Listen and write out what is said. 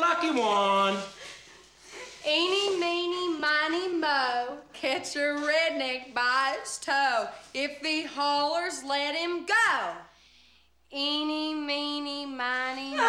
Lucky one. Eeny, meeny, miny, mo, catch a redneck by its toe. If the haulers let him go. Eeny, meeny, miny, mo.